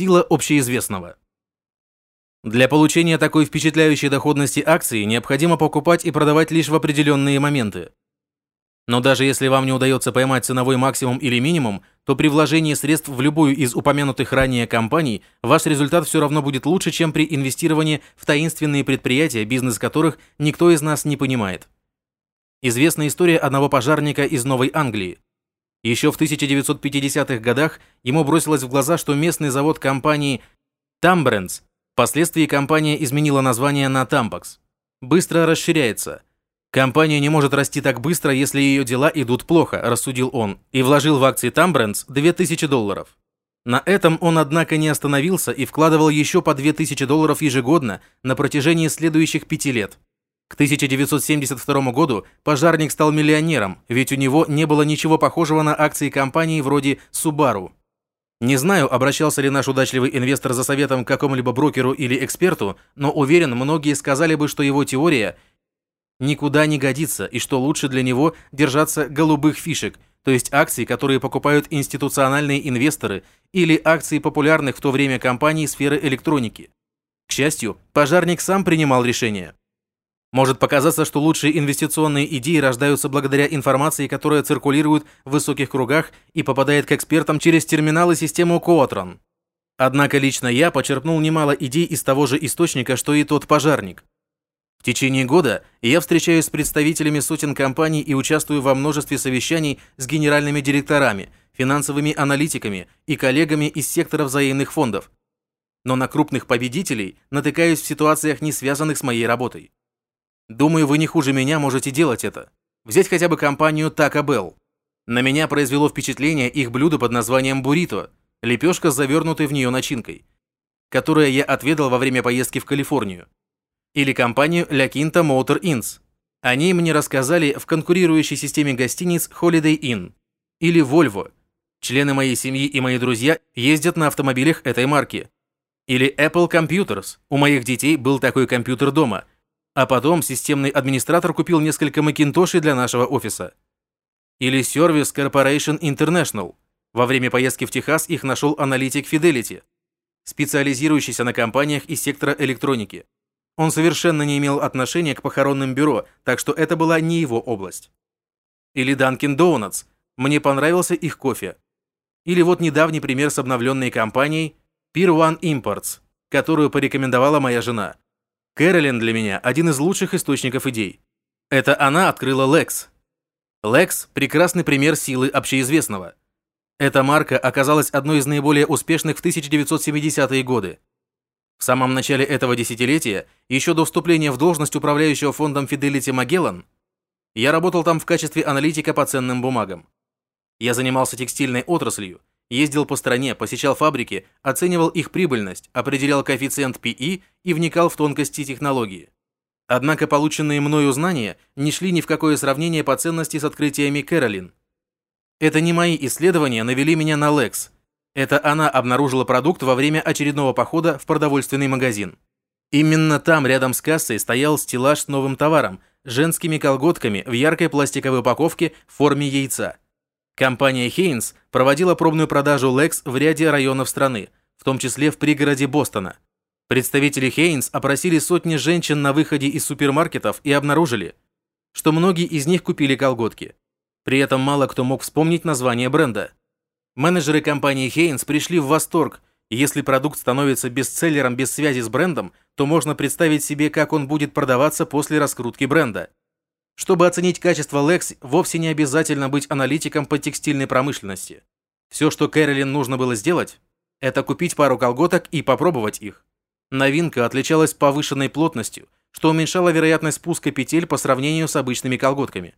Сила общеизвестного. Для получения такой впечатляющей доходности акции необходимо покупать и продавать лишь в определенные моменты. Но даже если вам не удается поймать ценовой максимум или минимум, то при вложении средств в любую из упомянутых ранее компаний ваш результат все равно будет лучше, чем при инвестировании в таинственные предприятия, бизнес которых никто из нас не понимает. Известна история одного пожарника из Новой Англии. Еще в 1950-х годах ему бросилось в глаза, что местный завод компании Тамбренс Впоследствии компания изменила название на Tampax. Быстро расширяется. Компания не может расти так быстро, если ее дела идут плохо, рассудил он, и вложил в акции Tambrens 2000 долларов. На этом он, однако, не остановился и вкладывал еще по 2000 долларов ежегодно на протяжении следующих пяти лет. К 1972 году пожарник стал миллионером, ведь у него не было ничего похожего на акции компании вроде Subaru. Не знаю, обращался ли наш удачливый инвестор за советом к какому-либо брокеру или эксперту, но уверен, многие сказали бы, что его теория никуда не годится и что лучше для него держаться голубых фишек, то есть акций, которые покупают институциональные инвесторы или акции популярных в то время компаний сферы электроники. К счастью, пожарник сам принимал решение. Может показаться, что лучшие инвестиционные идеи рождаются благодаря информации, которая циркулирует в высоких кругах и попадает к экспертам через терминалы системы Quotron. Однако лично я почерпнул немало идей из того же источника, что и тот пожарник. В течение года я встречаюсь с представителями сотен компаний и участвую во множестве совещаний с генеральными директорами, финансовыми аналитиками и коллегами из сектора взаимных фондов. Но на крупных победителей натыкаюсь в ситуациях, не связанных с моей работой. Думаю, вы не хуже меня можете делать это. Взять хотя бы компанию Taco Bell. На меня произвело впечатление их блюдо под названием буррито, лепешка с завернутой в нее начинкой, которое я отведал во время поездки в Калифорнию. Или компанию La Quinta Motor Inns. Они мне рассказали в конкурирующей системе гостиниц Holiday Inn. Или Volvo. Члены моей семьи и мои друзья ездят на автомобилях этой марки. Или Apple Computers. У моих детей был такой компьютер дома – а потом системный администратор купил несколько макинтошей для нашего офиса. Или Service Corporation International. Во время поездки в Техас их нашел аналитик Fidelity, специализирующийся на компаниях из сектора электроники. Он совершенно не имел отношения к похоронным бюро, так что это была не его область. Или Dunkin' Donuts. Мне понравился их кофе. Или вот недавний пример с обновленной компанией Pier One Imports, которую порекомендовала моя жена. Кэролин для меня один из лучших источников идей. Это она открыла Lex. Lex – прекрасный пример силы общеизвестного. Эта марка оказалась одной из наиболее успешных в 1970-е годы. В самом начале этого десятилетия, еще до вступления в должность управляющего фондом Fidelity Magellan, я работал там в качестве аналитика по ценным бумагам. Я занимался текстильной отраслью, Ездил по стране, посещал фабрики, оценивал их прибыльность, определял коэффициент PE и вникал в тонкости технологии. Однако полученные мною знания не шли ни в какое сравнение по ценности с открытиями Кэролин. Это не мои исследования навели меня на Lex. Это она обнаружила продукт во время очередного похода в продовольственный магазин. Именно там, рядом с кассой, стоял стеллаж с новым товаром, женскими колготками в яркой пластиковой упаковке в форме яйца. Компания Хейнс проводила пробную продажу Lex в ряде районов страны, в том числе в пригороде Бостона. Представители Хейнс опросили сотни женщин на выходе из супермаркетов и обнаружили, что многие из них купили колготки. При этом мало кто мог вспомнить название бренда. Менеджеры компании Хейнс пришли в восторг. Если продукт становится бестселлером без связи с брендом, то можно представить себе, как он будет продаваться после раскрутки бренда. Чтобы оценить качество Lex, вовсе не обязательно быть аналитиком по текстильной промышленности. Все, что Кэролин нужно было сделать, это купить пару колготок и попробовать их. Новинка отличалась повышенной плотностью, что уменьшало вероятность спуска петель по сравнению с обычными колготками.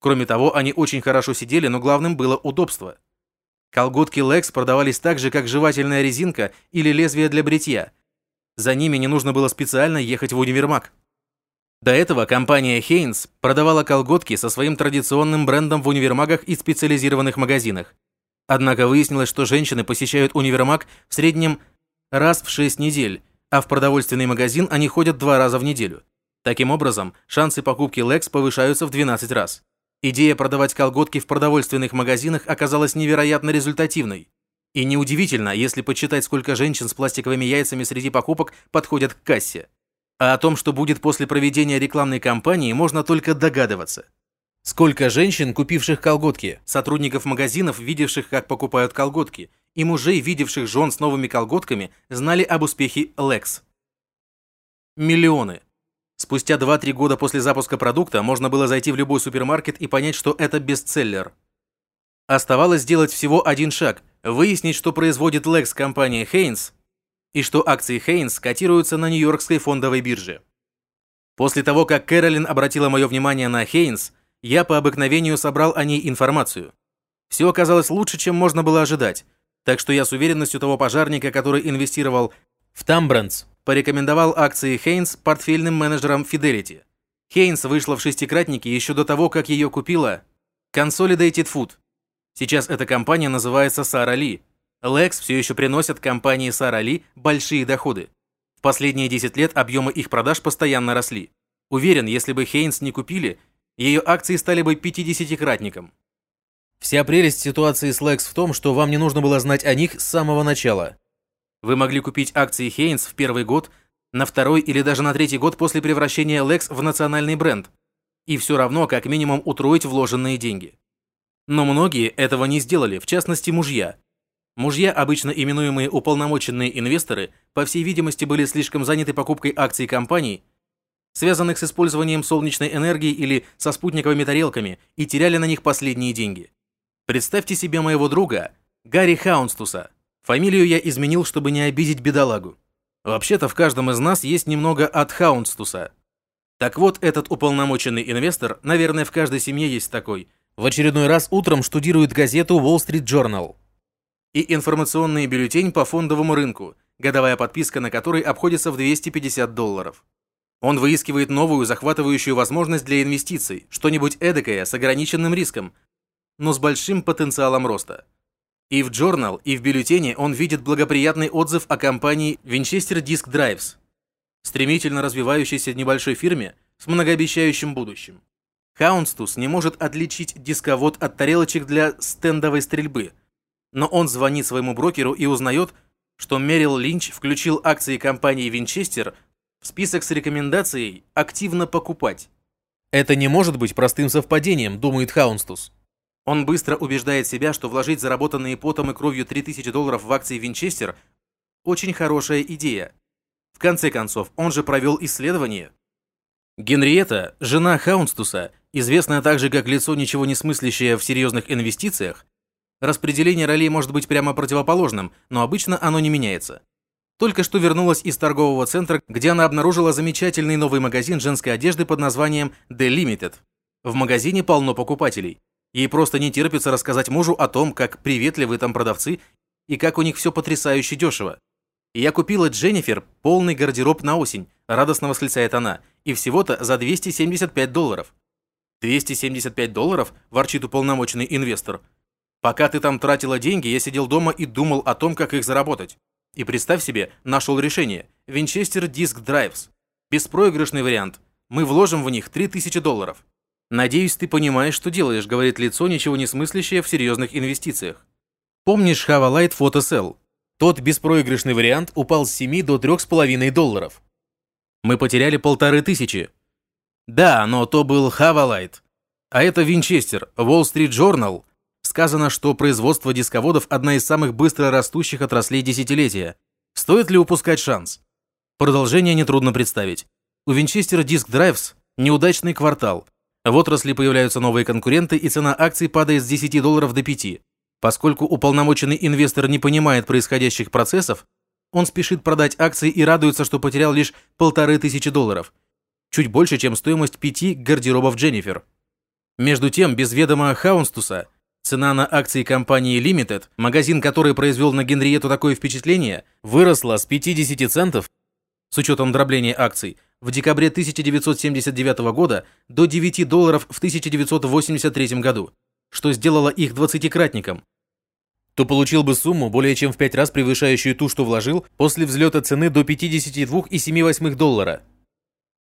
Кроме того, они очень хорошо сидели, но главным было удобство. Колготки Lex продавались так же, как жевательная резинка или лезвие для бритья. За ними не нужно было специально ехать в универмаг. До этого компания Heinz продавала колготки со своим традиционным брендом в универмагах и специализированных магазинах. Однако выяснилось, что женщины посещают универмаг в среднем раз в 6 недель, а в продовольственный магазин они ходят два раза в неделю. Таким образом, шансы покупки Lex повышаются в 12 раз. Идея продавать колготки в продовольственных магазинах оказалась невероятно результативной. И неудивительно, если почитать, сколько женщин с пластиковыми яйцами среди покупок подходят к кассе. А о том, что будет после проведения рекламной кампании, можно только догадываться. Сколько женщин, купивших колготки, сотрудников магазинов, видевших, как покупают колготки, и мужей, видевших жен с новыми колготками, знали об успехе Lex. Миллионы. Спустя 2-3 года после запуска продукта можно было зайти в любой супермаркет и понять, что это бестселлер. Оставалось сделать всего один шаг – выяснить, что производит Lex компания Heinz и что акции Heinz котируются на Нью-Йоркской фондовой бирже. После того, как Кэролин обратила мое внимание на Heinz, я по обыкновению собрал о ней информацию. Все оказалось лучше, чем можно было ожидать, так что я с уверенностью того пожарника, который инвестировал в Тамбрандс, порекомендовал акции Хейнс портфельным менеджерам Fidelity. Хейнс вышла в шестикратнике еще до того, как ее купила Consolidated Food. Сейчас эта компания называется Сара Ли. Lex все еще приносят компании Сара Ли большие доходы. В последние 10 лет объемы их продаж постоянно росли. Уверен, если бы Хейнс не купили, ее акции стали бы 50-кратником. Вся прелесть ситуации с Lex в том, что вам не нужно было знать о них с самого начала. Вы могли купить акции Хейнс в первый год, на второй или даже на третий год после превращения Lex в национальный бренд, и все равно как минимум утроить вложенные деньги. Но многие этого не сделали, в частности мужья. Мужья, обычно именуемые уполномоченные инвесторы, по всей видимости были слишком заняты покупкой акций компаний, связанных с использованием солнечной энергии или со спутниковыми тарелками, и теряли на них последние деньги. Представьте себе моего друга, Гарри Хаунстуса, Фамилию я изменил, чтобы не обидеть бедолагу. Вообще-то в каждом из нас есть немного от Хаунстуса. Так вот, этот уполномоченный инвестор, наверное, в каждой семье есть такой, в очередной раз утром штудирует газету Wall Street Journal и информационный бюллетень по фондовому рынку, годовая подписка на который обходится в 250 долларов. Он выискивает новую захватывающую возможность для инвестиций, что-нибудь эдакое с ограниченным риском, но с большим потенциалом роста. И в Journal, и в бюллетене он видит благоприятный отзыв о компании Winchester Disk Drives, стремительно развивающейся небольшой фирме с многообещающим будущим. Хаунстус не может отличить дисковод от тарелочек для стендовой стрельбы, но он звонит своему брокеру и узнает, что Мерил Линч включил акции компании Winchester в список с рекомендацией активно покупать. Это не может быть простым совпадением, думает Хаунстус. Он быстро убеждает себя, что вложить заработанные потом и кровью 3000 долларов в акции Винчестер – очень хорошая идея. В конце концов, он же провел исследование. Генриетта, жена Хаунстуса, известная также как лицо ничего не смыслящее в серьезных инвестициях, распределение ролей может быть прямо противоположным, но обычно оно не меняется. Только что вернулась из торгового центра, где она обнаружила замечательный новый магазин женской одежды под названием The Limited. В магазине полно покупателей. Ей просто не терпится рассказать мужу о том, как приветливы там продавцы и как у них все потрясающе дешево. «Я купила Дженнифер полный гардероб на осень», – радостно восклицает она, – «и всего-то за 275 долларов». «275 долларов?» – ворчит уполномоченный инвестор. «Пока ты там тратила деньги, я сидел дома и думал о том, как их заработать. И представь себе, нашел решение. Винчестер Диск Драйвс. Беспроигрышный вариант. Мы вложим в них 3000 долларов. «Надеюсь, ты понимаешь, что делаешь», — говорит лицо, ничего не смыслящее в серьезных инвестициях. Помнишь Light Photocell? Тот беспроигрышный вариант упал с 7 до 3,5 долларов. Мы потеряли полторы тысячи. Да, но то был Light. А это Винчестер, Wall Street Journal. Сказано, что производство дисководов – одна из самых быстро растущих отраслей десятилетия. Стоит ли упускать шанс? Продолжение нетрудно представить. У Винчестер Disk Drives неудачный квартал – в отрасли появляются новые конкуренты, и цена акций падает с 10 долларов до 5. Поскольку уполномоченный инвестор не понимает происходящих процессов, он спешит продать акции и радуется, что потерял лишь полторы тысячи долларов. Чуть больше, чем стоимость пяти гардеробов Дженнифер. Между тем, без ведома Хаунстуса, цена на акции компании Limited, магазин, который произвел на Генриету такое впечатление, выросла с 50 центов, с учетом дробления акций, в декабре 1979 года до 9 долларов в 1983 году, что сделало их двадцатикратником, то получил бы сумму, более чем в 5 раз превышающую ту, что вложил, после взлета цены до 52,7 доллара.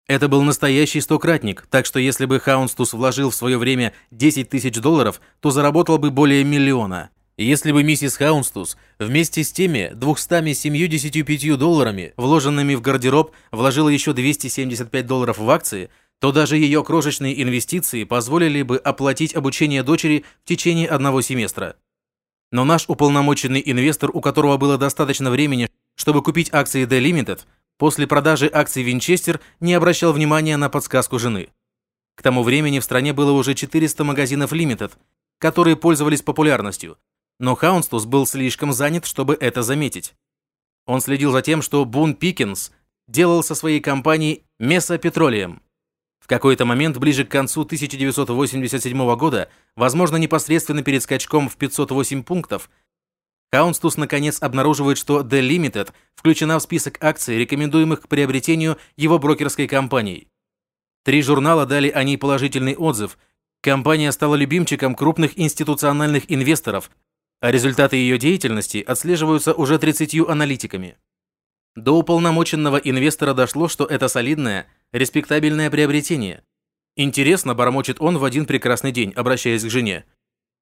Это был настоящий стократник, так что если бы Хаунстус вложил в свое время 10 тысяч долларов, то заработал бы более миллиона. Если бы миссис Хаунстус вместе с теми 275 долларами, вложенными в гардероб, вложила еще 275 долларов в акции, то даже ее крошечные инвестиции позволили бы оплатить обучение дочери в течение одного семестра. Но наш уполномоченный инвестор, у которого было достаточно времени, чтобы купить акции The Limited, после продажи акций Винчестер не обращал внимания на подсказку жены. К тому времени в стране было уже 400 магазинов Limited, которые пользовались популярностью, но Хаунстус был слишком занят, чтобы это заметить. Он следил за тем, что Бун Пикинс делал со своей компанией Меса Петролием. В какой-то момент, ближе к концу 1987 года, возможно, непосредственно перед скачком в 508 пунктов, Хаунстус наконец обнаруживает, что The Limited включена в список акций, рекомендуемых к приобретению его брокерской компанией. Три журнала дали о ней положительный отзыв. Компания стала любимчиком крупных институциональных инвесторов, а результаты ее деятельности отслеживаются уже 30 аналитиками. До уполномоченного инвестора дошло, что это солидное, респектабельное приобретение. Интересно, бормочет он в один прекрасный день, обращаясь к жене.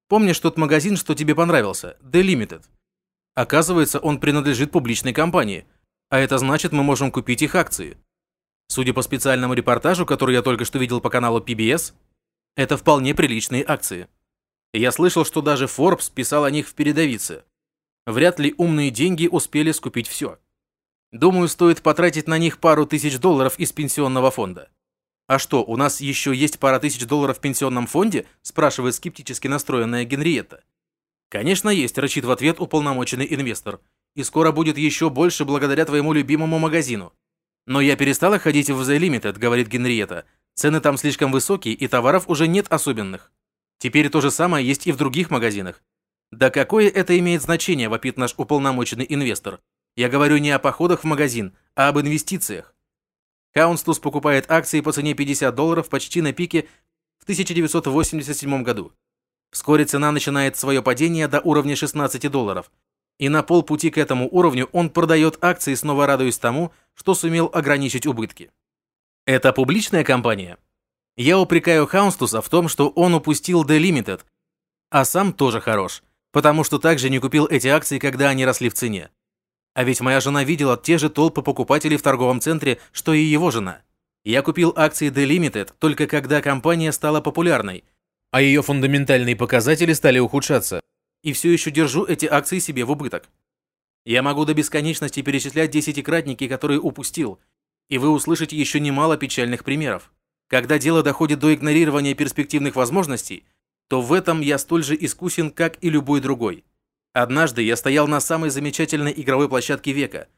Помнишь тот магазин, что тебе понравился? The Limited. Оказывается, он принадлежит публичной компании, а это значит, мы можем купить их акции. Судя по специальному репортажу, который я только что видел по каналу PBS, это вполне приличные акции. Я слышал, что даже Forbes писал о них в передовице. Вряд ли умные деньги успели скупить все. Думаю, стоит потратить на них пару тысяч долларов из пенсионного фонда. «А что, у нас еще есть пара тысяч долларов в пенсионном фонде?» спрашивает скептически настроенная Генриетта. «Конечно есть», – рычит в ответ уполномоченный инвестор. «И скоро будет еще больше благодаря твоему любимому магазину». «Но я перестала ходить в The Limited», – говорит Генриетта. «Цены там слишком высокие, и товаров уже нет особенных». Теперь то же самое есть и в других магазинах. Да какое это имеет значение, вопит наш уполномоченный инвестор. Я говорю не о походах в магазин, а об инвестициях. Хаунстус покупает акции по цене 50 долларов почти на пике в 1987 году. Вскоре цена начинает свое падение до уровня 16 долларов. И на полпути к этому уровню он продает акции, снова радуясь тому, что сумел ограничить убытки. Это публичная компания? Я упрекаю Хаунстуса в том, что он упустил The Limited, а сам тоже хорош, потому что также не купил эти акции, когда они росли в цене. А ведь моя жена видела те же толпы покупателей в торговом центре, что и его жена. Я купил акции The Limited только когда компания стала популярной, а ее фундаментальные показатели стали ухудшаться. И все еще держу эти акции себе в убыток. Я могу до бесконечности перечислять десятикратники, которые упустил, и вы услышите еще немало печальных примеров. Когда дело доходит до игнорирования перспективных возможностей, то в этом я столь же искусен, как и любой другой. Однажды я стоял на самой замечательной игровой площадке века,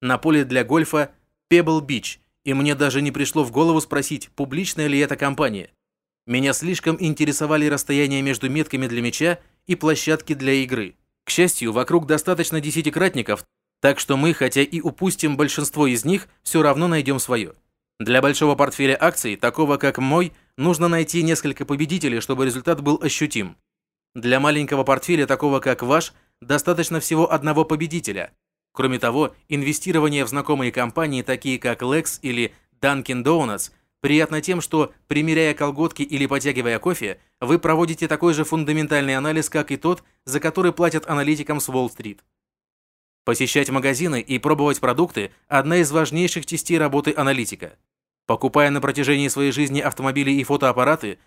на поле для гольфа Pebble Beach, и мне даже не пришло в голову спросить, публичная ли эта компания. Меня слишком интересовали расстояния между метками для мяча и площадки для игры. К счастью, вокруг достаточно десятикратников, так что мы, хотя и упустим большинство из них, все равно найдем свое. Для большого портфеля акций, такого как мой, нужно найти несколько победителей, чтобы результат был ощутим. Для маленького портфеля, такого как ваш, достаточно всего одного победителя. Кроме того, инвестирование в знакомые компании, такие как Lex или Dunkin' Donuts, приятно тем, что, примеряя колготки или потягивая кофе, вы проводите такой же фундаментальный анализ, как и тот, за который платят аналитикам с Уолл-стрит. Посещать магазины и пробовать продукты – одна из важнейших частей работы аналитика. Покупая на протяжении своей жизни автомобили и фотоаппараты,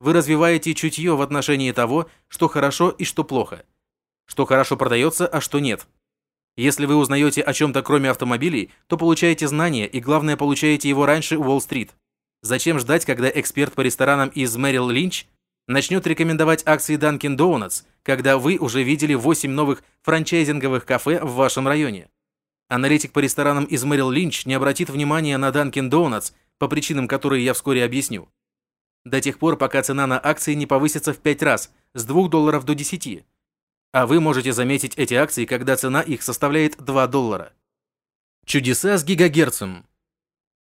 вы развиваете чутье в отношении того, что хорошо и что плохо. Что хорошо продается, а что нет. Если вы узнаете о чем-то кроме автомобилей, то получаете знания и, главное, получаете его раньше у Уолл-стрит. Зачем ждать, когда эксперт по ресторанам из Мэрил Линч начнет рекомендовать акции Dunkin' Donuts, когда вы уже видели 8 новых франчайзинговых кафе в вашем районе? Аналитик по ресторанам из Мэрил Линч не обратит внимания на Dunkin' Donuts по причинам, которые я вскоре объясню. До тех пор, пока цена на акции не повысится в 5 раз, с 2 долларов до 10. А вы можете заметить эти акции, когда цена их составляет 2 доллара. Чудеса с гигагерцем.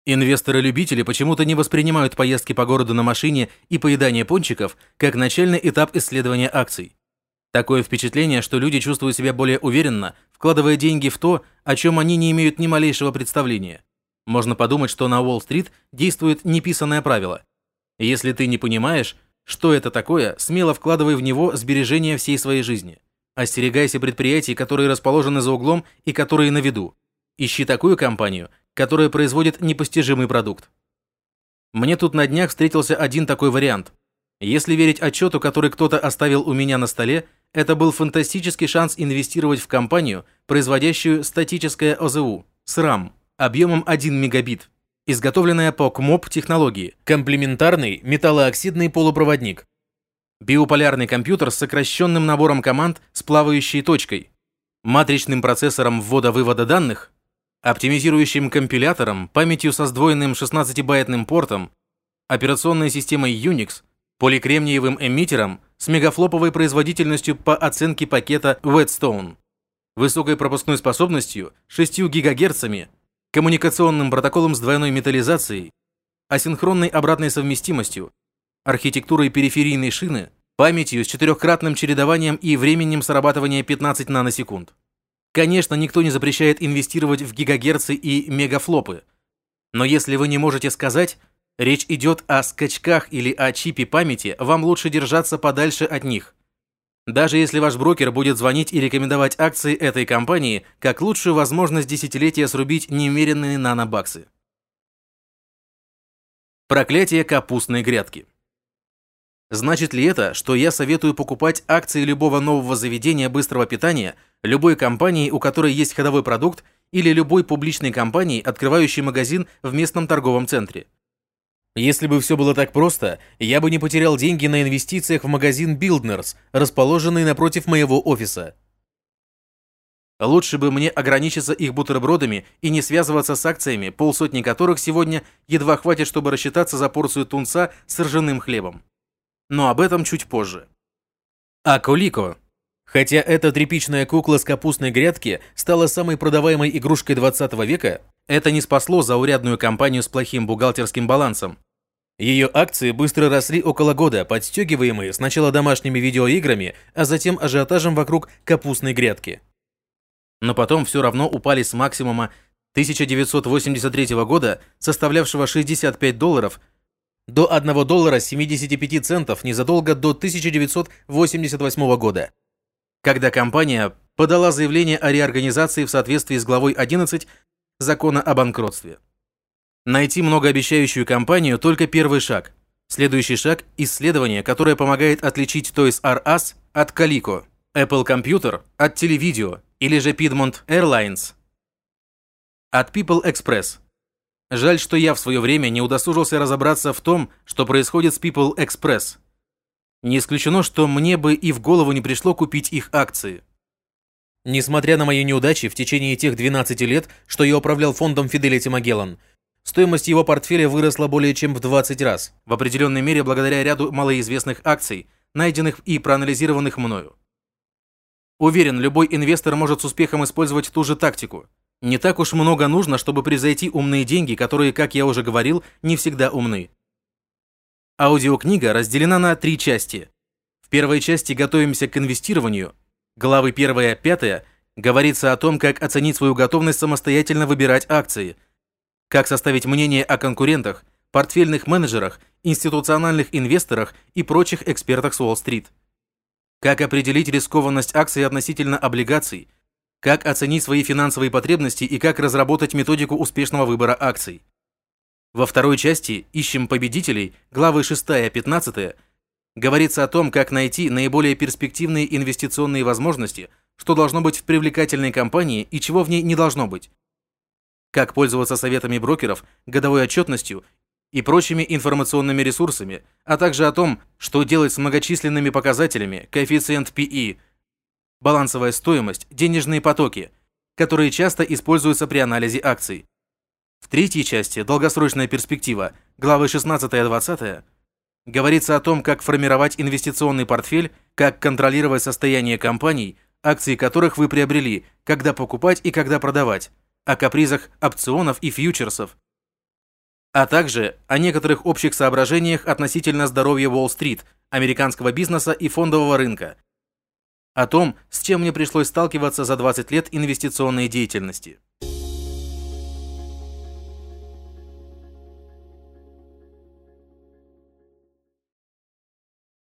Инвесторы-любители почему-то не воспринимают поездки по городу на машине и поедание пончиков как начальный этап исследования акций. Такое впечатление, что люди чувствуют себя более уверенно, вкладывая деньги в то, о чем они не имеют ни малейшего представления. Можно подумать, что на Уолл-стрит действует неписанное правило. Если ты не понимаешь, что это такое, смело вкладывай в него сбережения всей своей жизни. Остерегайся предприятий, которые расположены за углом и которые на виду. Ищи такую компанию, которая производит непостижимый продукт. Мне тут на днях встретился один такой вариант. Если верить отчету, который кто-то оставил у меня на столе, это был фантастический шанс инвестировать в компанию, производящую статическое ОЗУ, SRAM, объемом 1 мегабит, изготовленная по КМОП технологии, комплементарный металлооксидный полупроводник, биополярный компьютер с сокращенным набором команд с плавающей точкой, матричным процессором ввода-вывода данных, оптимизирующим компилятором, памятью со сдвоенным 16-байтным портом, операционной системой Unix, поликремниевым эмиттером с мегафлоповой производительностью по оценке пакета Whetstone, высокой пропускной способностью 6 ГГц, коммуникационным протоколом с двойной металлизацией, асинхронной обратной совместимостью, архитектурой периферийной шины, памятью с четырехкратным чередованием и временем срабатывания 15 наносекунд. Конечно, никто не запрещает инвестировать в гигагерцы и мегафлопы. Но если вы не можете сказать, речь идет о скачках или о чипе памяти, вам лучше держаться подальше от них. Даже если ваш брокер будет звонить и рекомендовать акции этой компании как лучшую возможность десятилетия срубить немеренные нанобаксы. Проклятие капустной грядки. Значит ли это, что я советую покупать акции любого нового заведения быстрого питания, любой компании, у которой есть ходовой продукт, или любой публичной компании, открывающей магазин в местном торговом центре? Если бы все было так просто, я бы не потерял деньги на инвестициях в магазин Buildners, расположенный напротив моего офиса. Лучше бы мне ограничиться их бутербродами и не связываться с акциями, полсотни которых сегодня едва хватит, чтобы рассчитаться за порцию тунца с ржаным хлебом но об этом чуть позже. А Колико. Хотя эта тряпичная кукла с капустной грядки стала самой продаваемой игрушкой 20 века, это не спасло заурядную компанию с плохим бухгалтерским балансом. Ее акции быстро росли около года, подстегиваемые сначала домашними видеоиграми, а затем ажиотажем вокруг капустной грядки. Но потом все равно упали с максимума 1983 года, составлявшего 65 долларов, до 1 доллара 75 центов незадолго до 1988 года, когда компания подала заявление о реорганизации в соответствии с главой 11 Закона о банкротстве. Найти многообещающую компанию – только первый шаг. Следующий шаг – исследование, которое помогает отличить Toys R Us от Calico, Apple Computer от Televideo или же Piedmont Airlines от People Express – Жаль, что я в свое время не удосужился разобраться в том, что происходит с People Express. Не исключено, что мне бы и в голову не пришло купить их акции. Несмотря на мои неудачи в течение тех 12 лет, что я управлял фондом Fidelity Magellan, стоимость его портфеля выросла более чем в 20 раз, в определенной мере благодаря ряду малоизвестных акций, найденных и проанализированных мною. Уверен, любой инвестор может с успехом использовать ту же тактику – не так уж много нужно, чтобы превзойти умные деньги, которые, как я уже говорил, не всегда умны. Аудиокнига разделена на три части. В первой части «Готовимся к инвестированию», главы 1-5 говорится о том, как оценить свою готовность самостоятельно выбирать акции, как составить мнение о конкурентах, портфельных менеджерах, институциональных инвесторах и прочих экспертах с Уолл-стрит, как определить рискованность акций относительно облигаций – как оценить свои финансовые потребности и как разработать методику успешного выбора акций. Во второй части «Ищем победителей» главы 6-15 говорится о том, как найти наиболее перспективные инвестиционные возможности, что должно быть в привлекательной компании и чего в ней не должно быть, как пользоваться советами брокеров, годовой отчетностью и прочими информационными ресурсами, а также о том, что делать с многочисленными показателями, коэффициент PE – балансовая стоимость, денежные потоки, которые часто используются при анализе акций. В третьей части «Долгосрочная перспектива» главы 16-20 говорится о том, как формировать инвестиционный портфель, как контролировать состояние компаний, акции которых вы приобрели, когда покупать и когда продавать, о капризах опционов и фьючерсов, а также о некоторых общих соображениях относительно здоровья Уолл-стрит, американского бизнеса и фондового рынка – о том, с чем мне пришлось сталкиваться за 20 лет инвестиционной деятельности.